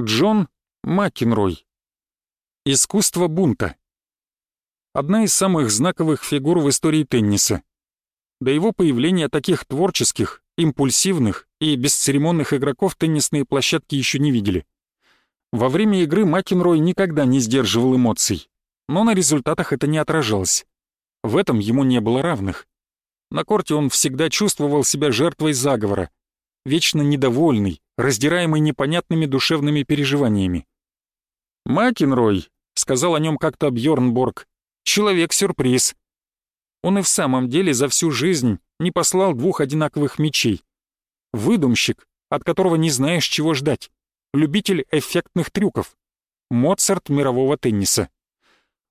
Джон Макенрой. Искусство бунта. Одна из самых знаковых фигур в истории тенниса. До его появления таких творческих, импульсивных и бесцеремонных игроков теннисные площадки еще не видели. Во время игры Макенрой никогда не сдерживал эмоций, но на результатах это не отражалось. В этом ему не было равных. На корте он всегда чувствовал себя жертвой заговора, вечно недовольный, раздираемый непонятными душевными переживаниями. «Макенрой», — сказал о нем как-то Бьорн Борг, — «человек-сюрприз». Он и в самом деле за всю жизнь не послал двух одинаковых мечей. Выдумщик, от которого не знаешь, чего ждать. Любитель эффектных трюков. Моцарт мирового тенниса.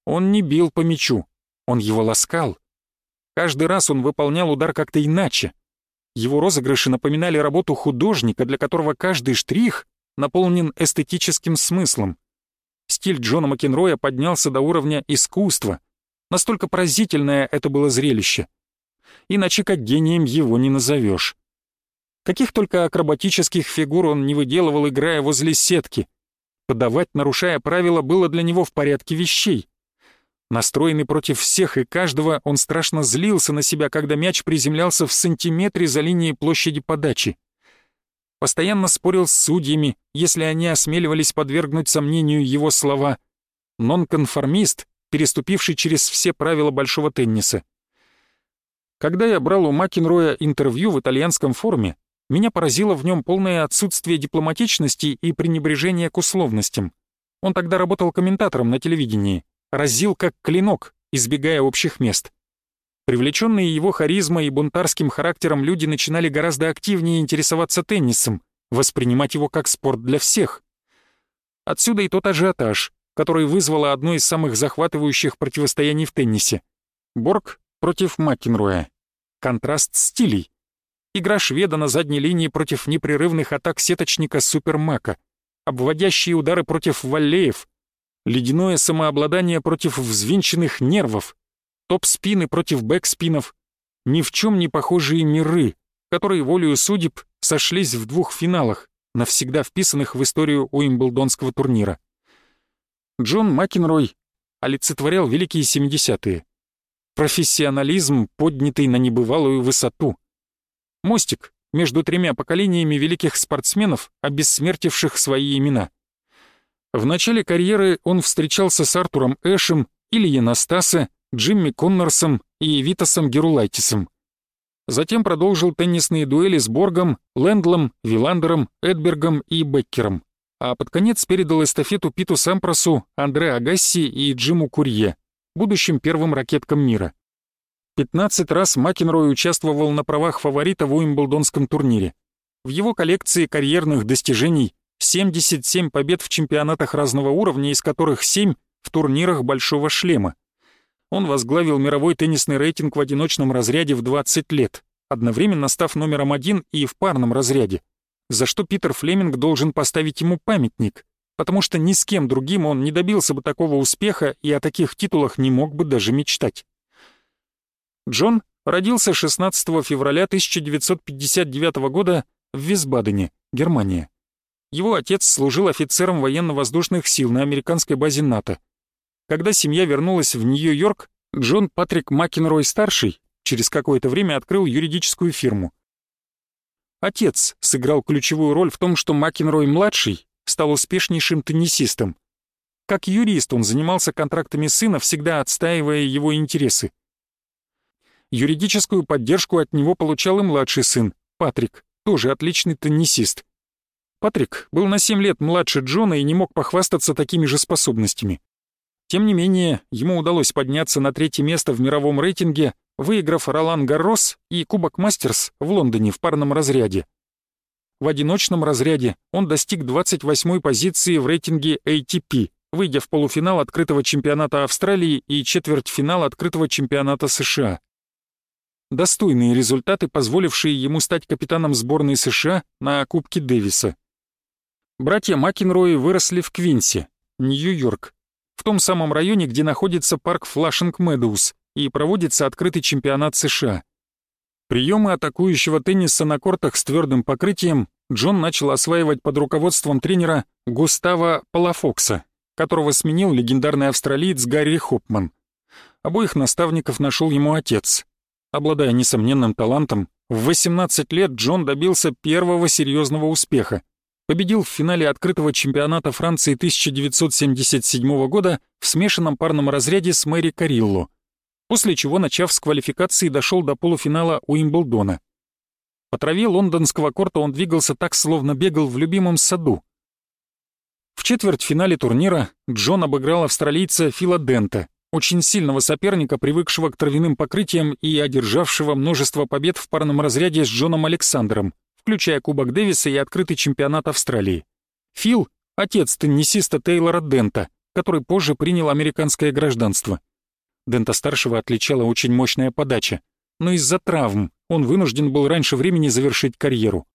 Он не бил по мячу, он его ласкал. Каждый раз он выполнял удар как-то иначе, его розыгрыши напоминали работу художника, для которого каждый штрих наполнен эстетическим смыслом. Стиль Джона Макенроя поднялся до уровня искусства. Настолько поразительное это было зрелище. Иначе как гением его не назовешь. Каких только акробатических фигур он не выделывал, играя возле сетки. Подавать, нарушая правила, было для него в порядке вещей. Настроенный против всех и каждого, он страшно злился на себя, когда мяч приземлялся в сантиметре за линией площади подачи. Постоянно спорил с судьями, если они осмеливались подвергнуть сомнению его слова. Нонконформист, переступивший через все правила большого тенниса. Когда я брал у Макенроя интервью в итальянском форуме, меня поразило в нем полное отсутствие дипломатичности и пренебрежения к условностям. Он тогда работал комментатором на телевидении разил как клинок, избегая общих мест. Привлеченные его харизмой и бунтарским характером люди начинали гораздо активнее интересоваться теннисом, воспринимать его как спорт для всех. Отсюда и тот ажиотаж, который вызвало одно из самых захватывающих противостояний в теннисе. Борг против Макенруя. Контраст стилей. Игра шведа на задней линии против непрерывных атак сеточника Супермака. Обводящие удары против валлеев, ледяное самообладание против взвинченных нервов, топ-спины против бэк-спинов, ни в чем не похожие миры, которые волею судеб сошлись в двух финалах, навсегда вписанных в историю Уимблдонского турнира. Джон Макенрой олицетворял великие 70-е. Профессионализм, поднятый на небывалую высоту. Мостик между тремя поколениями великих спортсменов, обессмертивших свои имена — в начале карьеры он встречался с Артуром Эшем, Ильей Настаса, Джимми Коннорсом и Витасом Герулайтисом. Затем продолжил теннисные дуэли с Боргом, Лэндлом, Виландером, Эдбергом и Беккером, а под конец передал эстафету Питу Сампросу, Андре Агасси и Джиму Курье, будущим первым ракеткам мира. 15 раз Макенрой участвовал на правах фаворита в Уимблдонском турнире. В его коллекции карьерных достижений 77 побед в чемпионатах разного уровня, из которых 7 в турнирах «Большого шлема». Он возглавил мировой теннисный рейтинг в одиночном разряде в 20 лет, одновременно став номером один и в парном разряде, за что Питер Флеминг должен поставить ему памятник, потому что ни с кем другим он не добился бы такого успеха и о таких титулах не мог бы даже мечтать. Джон родился 16 февраля 1959 года в Висбадене, Германия. Его отец служил офицером военно-воздушных сил на американской базе НАТО. Когда семья вернулась в Нью-Йорк, Джон Патрик Макенрой-старший через какое-то время открыл юридическую фирму. Отец сыграл ключевую роль в том, что Макенрой-младший стал успешнейшим теннисистом. Как юрист он занимался контрактами сына, всегда отстаивая его интересы. Юридическую поддержку от него получал и младший сын, Патрик, тоже отличный теннисист. Патрик был на 7 лет младше Джона и не мог похвастаться такими же способностями. Тем не менее, ему удалось подняться на третье место в мировом рейтинге, выиграв Ролан Гаррос и Кубок Мастерс в Лондоне в парном разряде. В одиночном разряде он достиг 28-й позиции в рейтинге ATP, выйдя в полуфинал открытого чемпионата Австралии и четвертьфинал открытого чемпионата США. Достойные результаты, позволившие ему стать капитаном сборной США на Кубке Дэвиса. Братья Макенрои выросли в Квинсе, Нью-Йорк, в том самом районе, где находится парк Флашинг Медоуз и проводится открытый чемпионат США. Приемы атакующего тенниса на кортах с твердым покрытием Джон начал осваивать под руководством тренера Густава Палафокса, которого сменил легендарный австралиец Гарри Хопман. Обоих наставников нашел ему отец. Обладая несомненным талантом, в 18 лет Джон добился первого серьезного успеха. Победил в финале открытого чемпионата Франции 1977 года в смешанном парном разряде с Мэри Карилло, после чего, начав с квалификации, дошел до полуфинала Уимблдона. По траве лондонского корта он двигался так, словно бегал в любимом саду. В четвертьфинале турнира Джон обыграл австралийца Фила Дента, очень сильного соперника, привыкшего к травяным покрытиям и одержавшего множество побед в парном разряде с Джоном Александром, включая Кубок Дэвиса и открытый чемпионат Австралии. Фил — отец теннисиста Тейлора Дента, который позже принял американское гражданство. Дента-старшего отличала очень мощная подача, но из-за травм он вынужден был раньше времени завершить карьеру.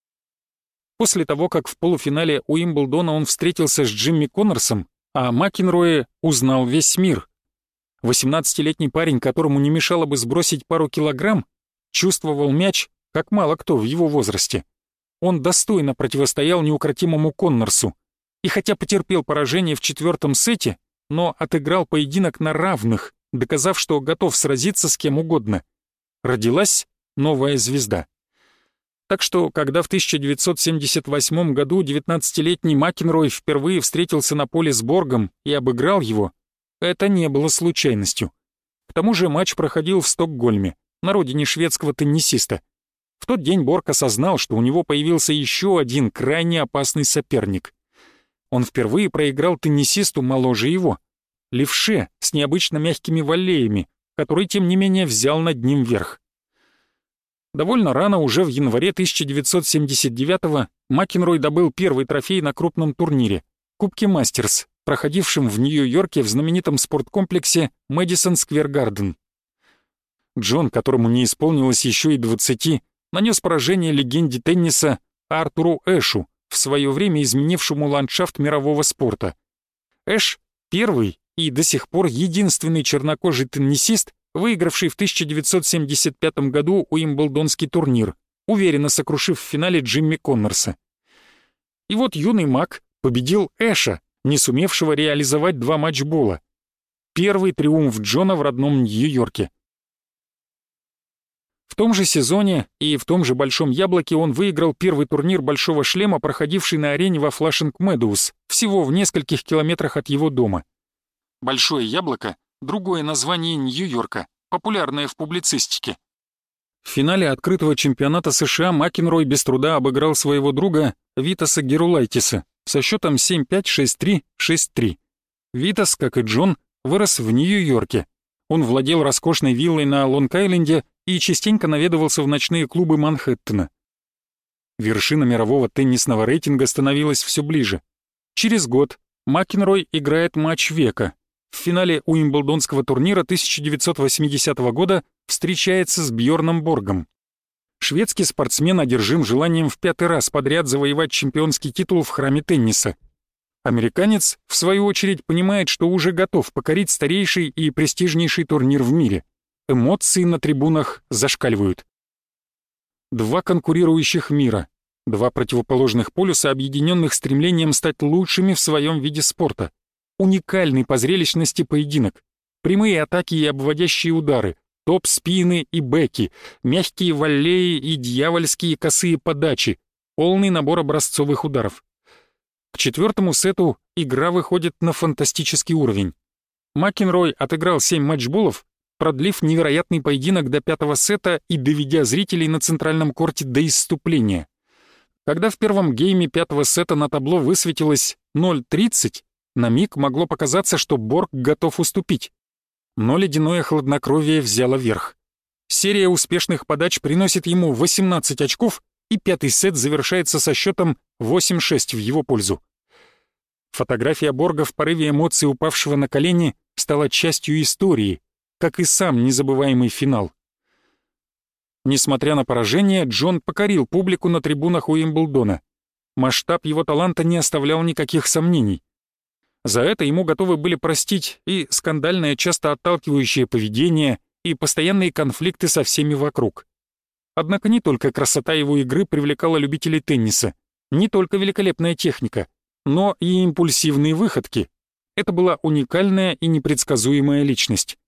После того, как в полуфинале Уимблдона он встретился с Джимми Коннорсом, а Макенрое узнал весь мир — 18-летний парень, которому не мешало бы сбросить пару килограмм, чувствовал мяч, как мало кто в его возрасте. Он достойно противостоял неукротимому Коннорсу, и хотя потерпел поражение в четвертом сете, но отыграл поединок на равных, доказав, что готов сразиться с кем угодно. Родилась новая звезда. Так что, когда в 1978 году 19-летний Макенрой впервые встретился на поле с Боргом и обыграл его, это не было случайностью. К тому же матч проходил в Стокгольме, на родине шведского теннисиста. В тот день Борг осознал, что у него появился еще один крайне опасный соперник. Он впервые проиграл теннисисту моложе его, левше с необычно мягкими валлеями, который, тем не менее, взял над ним верх. Довольно рано, уже в январе 1979-го, Макенрой добыл первый трофей на крупном турнире — Кубке Мастерс, проходившем в Нью-Йорке в знаменитом спорткомплексе Мэдисон Сквер Гарден. Джон, которому не исполнилось еще и 20, нанес поражение легенде тенниса Артуру Эшу, в свое время изменившему ландшафт мирового спорта. Эш — первый и до сих пор единственный чернокожий теннисист, выигравший в 1975 году Уимблдонский турнир, уверенно сокрушив в финале Джимми Коннорса. И вот юный маг победил Эша, не сумевшего реализовать два матчбола. Первый триумф Джона в родном Нью-Йорке. В том же сезоне и в том же «Большом яблоке» он выиграл первый турнир «Большого шлема», проходивший на арене во Флашинг Медоуз, всего в нескольких километрах от его дома. «Большое яблоко» — другое название Нью-Йорка, популярное в публицистике. В финале открытого чемпионата США Макенрой без труда обыграл своего друга Витаса Герулайтиса со счетом 7-5-6-3-6-3. Витас, как и Джон, вырос в Нью-Йорке. Он владел роскошной виллой на Лонг-Айленде и частенько наведывался в ночные клубы Манхэттена. Вершина мирового теннисного рейтинга становилась все ближе. Через год Макенрой играет матч века. В финале Уимблдонского турнира 1980 года встречается с Бьорном Боргом. Шведский спортсмен одержим желанием в пятый раз подряд завоевать чемпионский титул в храме тенниса. Американец, в свою очередь, понимает, что уже готов покорить старейший и престижнейший турнир в мире. Эмоции на трибунах зашкаливают. Два конкурирующих мира, два противоположных полюса, объединенных стремлением стать лучшими в своем виде спорта. Уникальный по зрелищности поединок. Прямые атаки и обводящие удары, топ-спины и бэки, мягкие валлеи и дьявольские косые подачи, полный набор образцовых ударов. К четвертому сету игра выходит на фантастический уровень. Макенрой отыграл семь матчболов, продлив невероятный поединок до пятого сета и доведя зрителей на центральном корте до исступления. Когда в первом гейме пятого сета на табло высветилось 0.30, на миг могло показаться, что Борг готов уступить но ледяное хладнокровие взяло верх. Серия успешных подач приносит ему 18 очков, и пятый сет завершается со счетом 8-6 в его пользу. Фотография Борга в порыве эмоций упавшего на колени стала частью истории, как и сам незабываемый финал. Несмотря на поражение, Джон покорил публику на трибунах Уимблдона. Масштаб его таланта не оставлял никаких сомнений. За это ему готовы были простить и скандальное, часто отталкивающее поведение, и постоянные конфликты со всеми вокруг. Однако не только красота его игры привлекала любителей тенниса, не только великолепная техника, но и импульсивные выходки. Это была уникальная и непредсказуемая личность.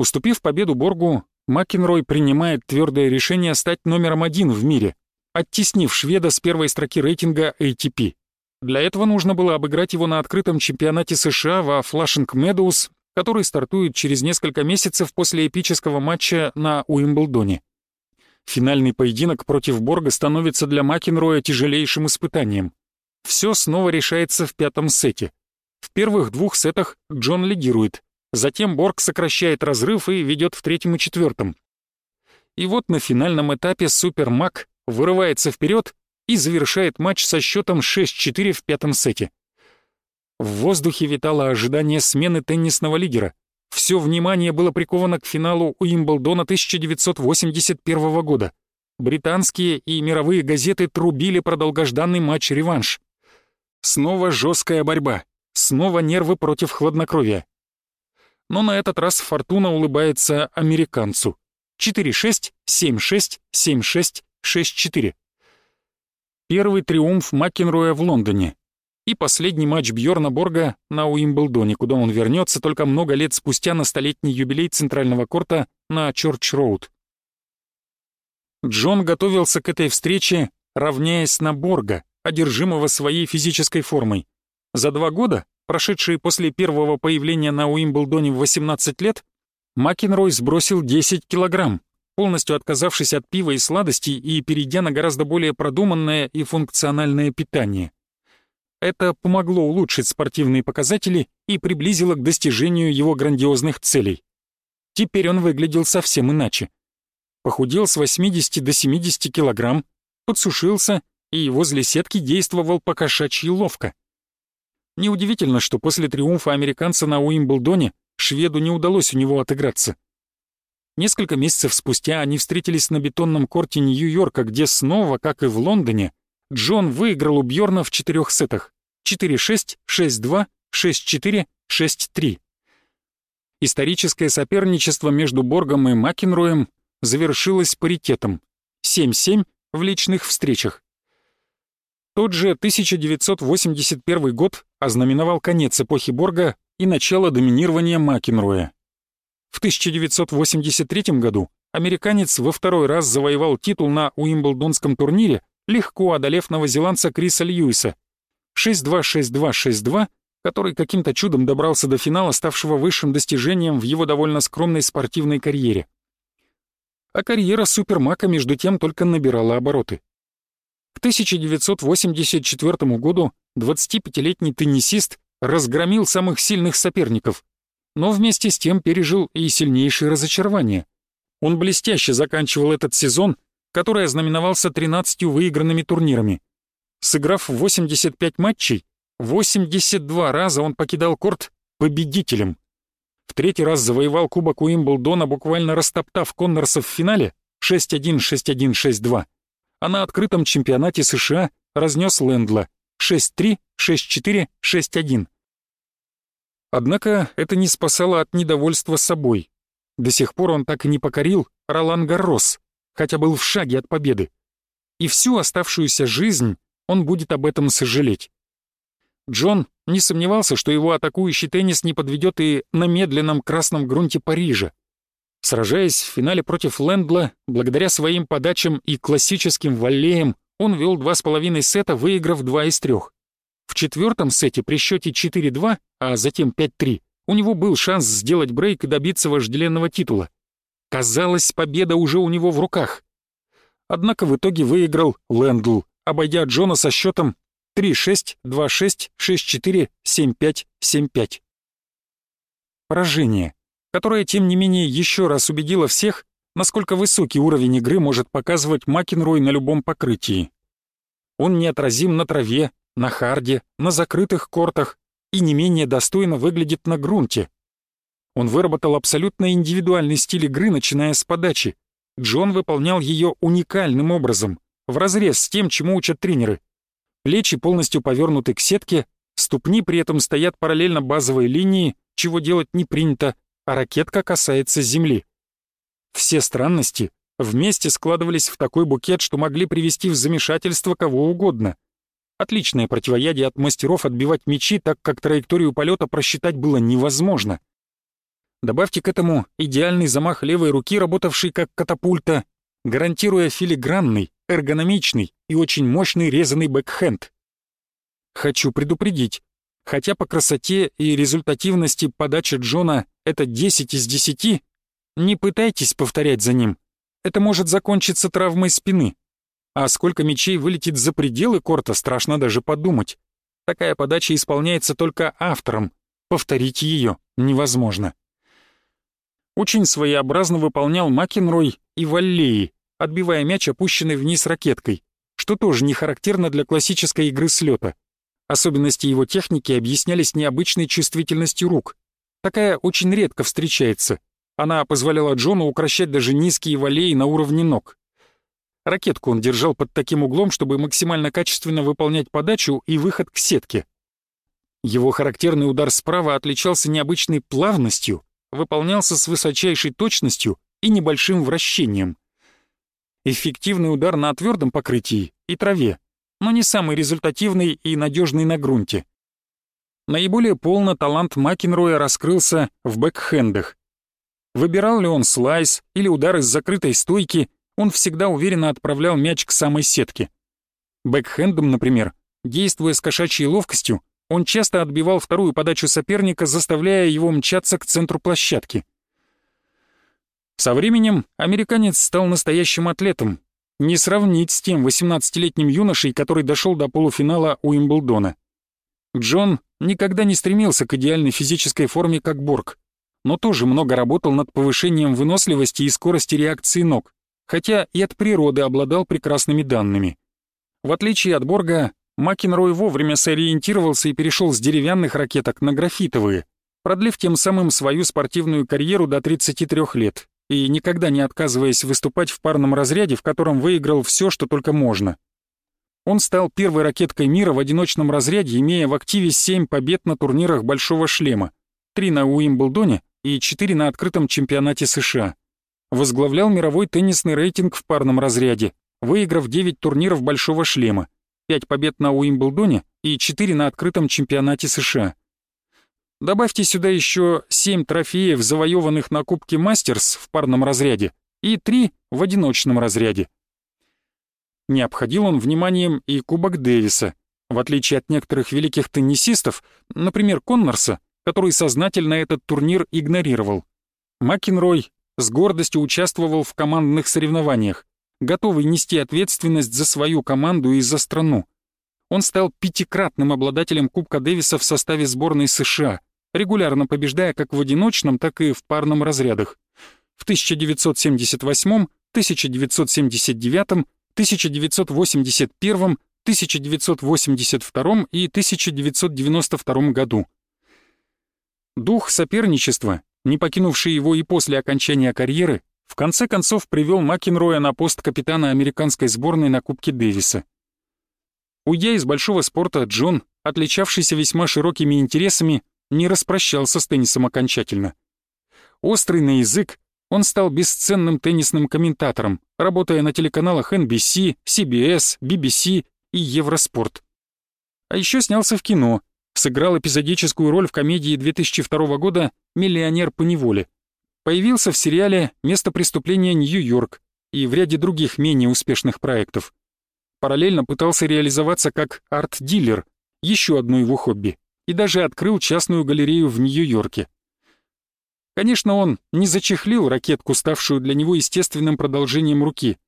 Уступив победу Боргу, Макенрой принимает твердое решение стать номером один в мире, оттеснив шведа с первой строки рейтинга ATP. Для этого нужно было обыграть его на открытом чемпионате США во Флашинг Медоуз, который стартует через несколько месяцев после эпического матча на Уимблдоне. Финальный поединок против Борга становится для Макенроя тяжелейшим испытанием. Все снова решается в пятом сете. В первых двух сетах Джон лидирует, затем Борг сокращает разрыв и ведет в третьем и четвертом. И вот на финальном этапе Супер Мак вырывается вперед и завершает матч со счетом 6-4 в пятом сете. В воздухе витало ожидание смены теннисного лидера. Все внимание было приковано к финалу Уимблдона 1981 года. Британские и мировые газеты трубили про долгожданный матч-реванш. Снова жесткая борьба, снова нервы против хладнокровия. Но на этот раз фортуна улыбается американцу. 4-6, 7-6, 7-6, 6-4. Первый триумф Маккенроя в Лондоне. И последний матч Бьорна Борга на Уимблдоне, куда он вернется только много лет спустя на столетний юбилей центрального корта на Чорч-Роуд. Джон готовился к этой встрече, равняясь на Борга, одержимого своей физической формой. За два года, прошедшие после первого появления на Уимблдоне в 18 лет, Макенрой сбросил 10 килограмм, полностью отказавшись от пива и сладостей и перейдя на гораздо более продуманное и функциональное питание. Это помогло улучшить спортивные показатели и приблизило к достижению его грандиозных целей. Теперь он выглядел совсем иначе. Похудел с 80 до 70 килограмм, подсушился и возле сетки действовал покошачьи ловко. Неудивительно, что после триумфа американца на Уимблдоне шведу не удалось у него отыграться. Несколько месяцев спустя они встретились на бетонном корте Нью-Йорка, где снова, как и в Лондоне, Джон выиграл у Бьорна в четырех сетах 4-6, 6-2, 6-4, 6-3. Историческое соперничество между Боргом и Макенроем завершилось паритетом 7-7 в личных встречах. Тот же 1981 год ознаменовал конец эпохи Борга и начало доминирования Макенроя. В 1983 году американец во второй раз завоевал титул на Уимблдонском турнире, легко одолев новозеландца Криса Льюиса 6-2-6-2-6-2, который каким-то чудом добрался до финала, ставшего высшим достижением в его довольно скромной спортивной карьере. А карьера Супермака между тем только набирала обороты. К 1984 году 25-летний теннисист разгромил самых сильных соперников но вместе с тем пережил и сильнейшие разочарования. Он блестяще заканчивал этот сезон, который ознаменовался 13 выигранными турнирами. Сыграв 85 матчей, 82 раза он покидал корт победителем. В третий раз завоевал Кубок Уимблдона, буквально растоптав Коннорса в финале 6-1, 6-1, 6-2. А на открытом чемпионате США разнес Лэндла 6-3, 6-4, 6-1. Однако это не спасало от недовольства собой. До сих пор он так и не покорил Ролан Гаррос, хотя был в шаге от победы. И всю оставшуюся жизнь он будет об этом сожалеть. Джон не сомневался, что его атакующий теннис не подведет и на медленном красном грунте Парижа. Сражаясь в финале против Лэндла, благодаря своим подачам и классическим валлеям, он вел два с половиной сета, выиграв два из трех. В четвертом сете при счете 4-2, а затем 5-3, у него был шанс сделать брейк и добиться вожделенного титула. Казалось, победа уже у него в руках. Однако в итоге выиграл Лэндл, обойдя Джона со счетом 3-6, 2-6, 6-4, 7-5, 7-5. Поражение, которое, тем не менее, еще раз убедило всех, насколько высокий уровень игры может показывать Макенрой на любом покрытии. Он неотразим на траве, на харде, на закрытых кортах и не менее достойно выглядит на грунте. Он выработал абсолютно индивидуальный стиль игры, начиная с подачи. Джон выполнял ее уникальным образом, вразрез с тем, чему учат тренеры. Плечи полностью повернуты к сетке, ступни при этом стоят параллельно базовой линии, чего делать не принято, а ракетка касается земли. Все странности вместе складывались в такой букет, что могли привести в замешательство кого угодно. Отличное противоядие от мастеров отбивать мячи, так как траекторию полета просчитать было невозможно. Добавьте к этому идеальный замах левой руки, работавший как катапульта, гарантируя филигранный, эргономичный и очень мощный резанный бэкхенд. Хочу предупредить, хотя по красоте и результативности подача Джона это 10 из 10, не пытайтесь повторять за ним. Это может закончиться травмой спины. А сколько мячей вылетит за пределы корта, страшно даже подумать. Такая подача исполняется только автором. Повторить ее невозможно. Очень своеобразно выполнял Макенрой и Валлеи, отбивая мяч, опущенный вниз ракеткой, что тоже не характерно для классической игры с лёта. Особенности его техники объяснялись необычной чувствительностью рук. Такая очень редко встречается. Она позволяла Джону укращать даже низкие валеи на уровне ног. Ракетку он держал под таким углом, чтобы максимально качественно выполнять подачу и выход к сетке. Его характерный удар справа отличался необычной плавностью, выполнялся с высочайшей точностью и небольшим вращением. Эффективный удар на твердом покрытии и траве, но не самый результативный и надежный на грунте. Наиболее полно талант Макенроя раскрылся в бэкхендах. Выбирал ли он слайс или удар из закрытой стойки, он всегда уверенно отправлял мяч к самой сетке. Бэкхендом, например, действуя с кошачьей ловкостью, он часто отбивал вторую подачу соперника, заставляя его мчаться к центру площадки. Со временем американец стал настоящим атлетом. Не сравнить с тем 18-летним юношей, который дошел до полуфинала Уимблдона. Джон никогда не стремился к идеальной физической форме, как Борг, но тоже много работал над повышением выносливости и скорости реакции ног, хотя и от природы обладал прекрасными данными. В отличие от Борга, Макенрой вовремя сориентировался и перешел с деревянных ракеток на графитовые, продлив тем самым свою спортивную карьеру до 33 лет и никогда не отказываясь выступать в парном разряде, в котором выиграл все, что только можно. Он стал первой ракеткой мира в одиночном разряде, имея в активе 7 побед на турнирах «Большого шлема», 3 на Уимблдоне и 4 на открытом чемпионате США. Возглавлял мировой теннисный рейтинг в парном разряде, выиграв 9 турниров «Большого шлема», 5 побед на Уимблдоне и 4 на открытом чемпионате США. Добавьте сюда еще 7 трофеев, завоеванных на Кубке Мастерс в парном разряде, и 3 в одиночном разряде. Не обходил он вниманием и Кубок Дэвиса, в отличие от некоторых великих теннисистов, например, Коннорса, который сознательно этот турнир игнорировал. Макенрой с гордостью участвовал в командных соревнованиях, готовый нести ответственность за свою команду и за страну. Он стал пятикратным обладателем Кубка Дэвиса в составе сборной США, регулярно побеждая как в одиночном, так и в парном разрядах. В 1978, 1979, 1981, 1982 и 1992 году. Дух соперничества, не покинувший его и после окончания карьеры, в конце концов привел Макенроя на пост капитана американской сборной на Кубке Дэвиса. Уйдя из большого спорта, Джон, отличавшийся весьма широкими интересами, не распрощался с теннисом окончательно. Острый на язык, он стал бесценным теннисным комментатором, работая на телеканалах NBC, CBS, BBC и Евроспорт. А еще снялся в кино, сыграл эпизодическую роль в комедии 2002 года «Миллионер по неволе». Появился в сериале «Место преступления Нью-Йорк» и в ряде других менее успешных проектов. Параллельно пытался реализоваться как арт-дилер, еще одно его хобби и даже открыл частную галерею в Нью-Йорке. Конечно, он не зачехлил ракетку, ставшую для него естественным продолжением руки.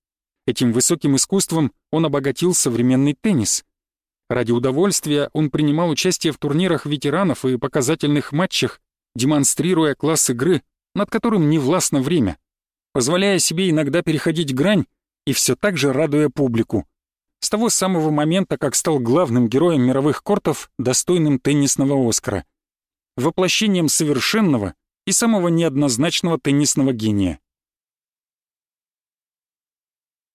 Этим высоким искусством он обогатил современный теннис. Ради удовольствия он принимал участие в турнирах ветеранов и показательных матчах, демонстрируя класс игры, над которым не властно время, позволяя себе иногда переходить грань и все так же радуя публику с того самого момента, как стал главным героем мировых кортов, достойным теннисного Оскара. Воплощением совершенного и самого неоднозначного теннисного гения.